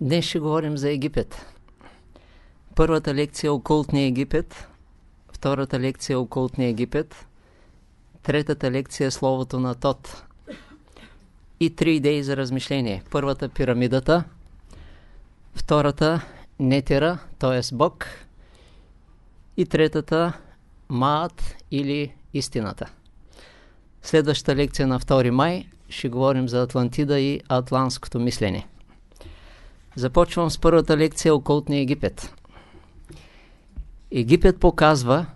Днес ще говорим за Египет. Първата лекция е Окултния Египет, втората лекция е Окултния Египет, третата лекция е Словото на Тот. И три идеи за размишление. Първата пирамидата, втората Нетера, т.е. Бог, и третата Маат или истината. Следващата лекция на 2 май ще говорим за Атлантида и атлантското мислене. Започвам с първата лекция Окултния Египет. Египет показва,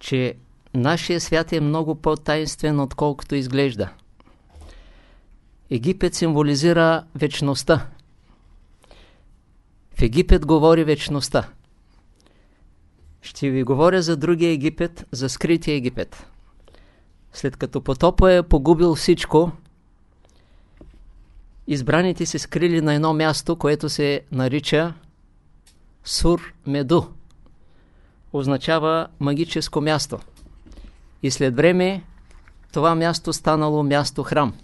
че нашия свят е много по-тайнствен, отколкото изглежда. Египет символизира вечността. В Египет говори вечността. Ще ви говоря за другия Египет, за скрития Египет. След като потопа е погубил всичко, избраните се скрили на едно място, което се нарича Сур Меду. Означава магическо място. И след време това място станало място храм.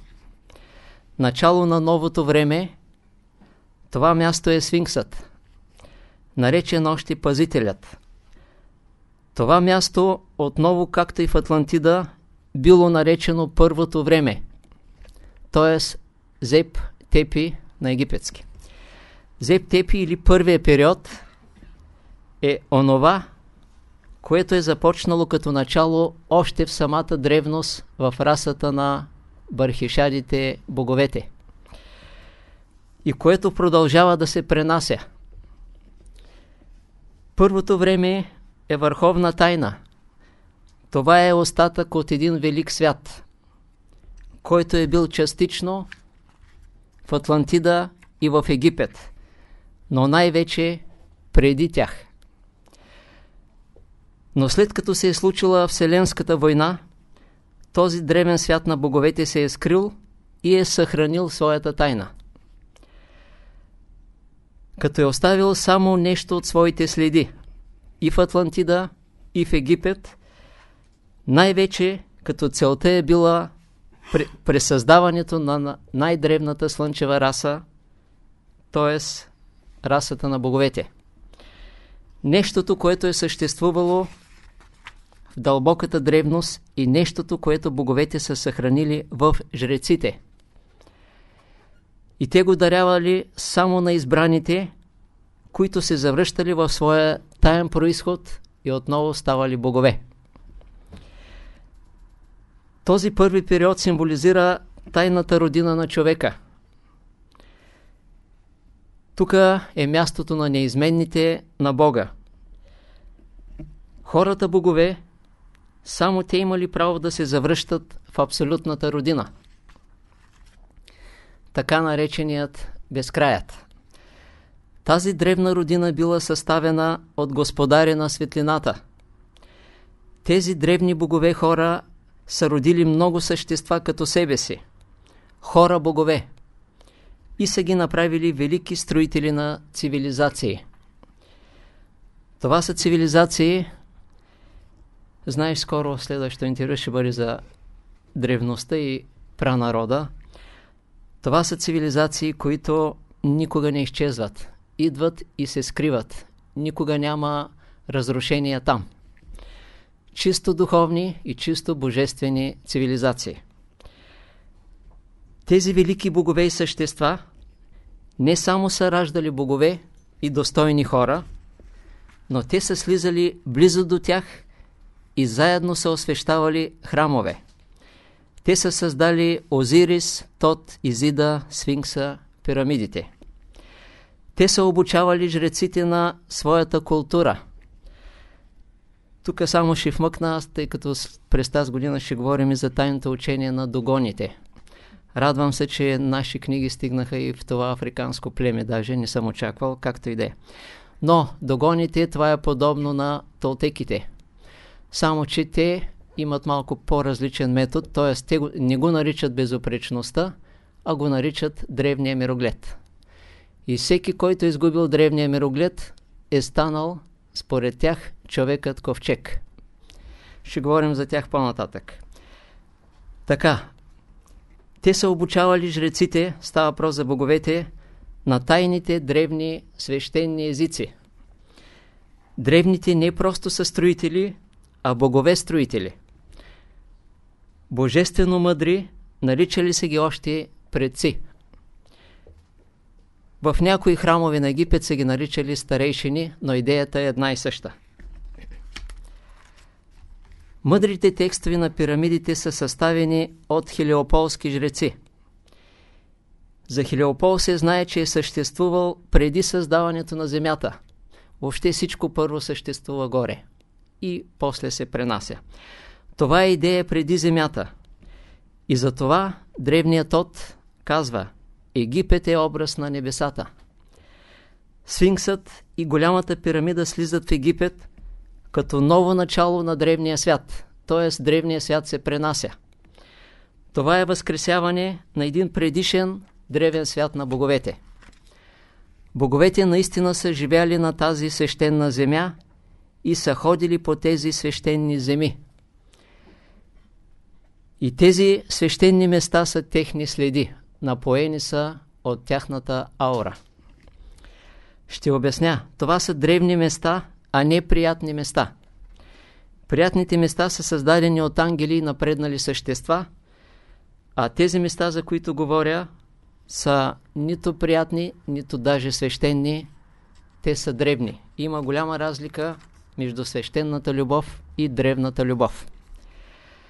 Начало на новото време това място е Сфинксът, наречен още пазителят. Това място отново, както и в Атлантида, било наречено първото време, т.е. Зеп Тепи на египетски. Зеп Тепи или първия период е онова, което е започнало като начало още в самата древност в расата на бархишадите боговете и което продължава да се пренася. Първото време е върховна тайна. Това е остатък от един велик свят, който е бил частично в Атлантида и в Египет, но най-вече преди тях. Но след като се е случила Вселенската война, този древен свят на боговете се е скрил и е съхранил своята тайна. Като е оставил само нещо от своите следи и в Атлантида, и в Египет, най-вече като целта е била пресъздаването на най-древната слънчева раса, т.е. расата на боговете. Нещото, което е съществувало в дълбоката древност и нещото, което боговете са съхранили в жреците. И те го дарявали само на избраните, които се завръщали в своя таен происход и отново ставали богове. Този първи период символизира тайната родина на човека. Тук е мястото на неизменните на Бога. Хората богове, само те имали право да се завръщат в абсолютната родина. Така нареченият безкраят. Тази древна родина била съставена от господаря на светлината. Тези древни богове хора са родили много същества като себе си. Хора-богове. И са ги направили велики строители на цивилизации. Това са цивилизации, знаеш, скоро следващото интервю ще бъде за древността и пранарода. Това са цивилизации, които никога не изчезват. Идват и се скриват. Никога няма разрушения там чисто духовни и чисто божествени цивилизации. Тези велики богове и същества не само са раждали богове и достойни хора, но те са слизали близо до тях и заедно са освещавали храмове. Те са създали Озирис, Тот, Изида, Сфинкса, пирамидите. Те са обучавали жреците на своята култура – тук само ще вмъкна аз, тъй като през тази година ще говорим и за тайното учение на догоните. Радвам се, че наши книги стигнаха и в това африканско племе, даже не съм очаквал, както и да е. Но догоните, това е подобно на толтеките. Само, че те имат малко по-различен метод, т.е. те не го наричат безопречността, а го наричат древния мироглед. И всеки, който е изгубил древния мироглед, е станал според тях човекът ковчег. Ще говорим за тях по-нататък. Така, те са обучавали жреците, става въпрос за боговете, на тайните древни свещени езици. Древните не просто са строители, а богове строители. Божествено мъдри, наричали се ги още предци. В някои храмове на Египет са ги наричали старейшини, но идеята е една и съща. Мъдрите текстове на пирамидите са съставени от хелиополски жреци. За Хелиопол се знае, че е съществувал преди създаването на Земята. Въобще всичко първо съществува горе и после се пренася. Това е идея преди Земята. И затова древният От казва Египет е образ на небесата. Сфинксът и голямата пирамида слизат в Египет като ново начало на древния свят, т.е. древния свят се пренася. Това е възкресяване на един предишен древен свят на боговете. Боговете наистина са живяли на тази свещена земя и са ходили по тези свещени земи. И тези свещени места са техни следи, напоени са от тяхната аура. Ще обясня, това са древни места, а не приятни места. Приятните места са създадени от ангели и напреднали същества, а тези места, за които говоря, са нито приятни, нито даже свещени, те са древни. Има голяма разлика между свещената любов и древната любов.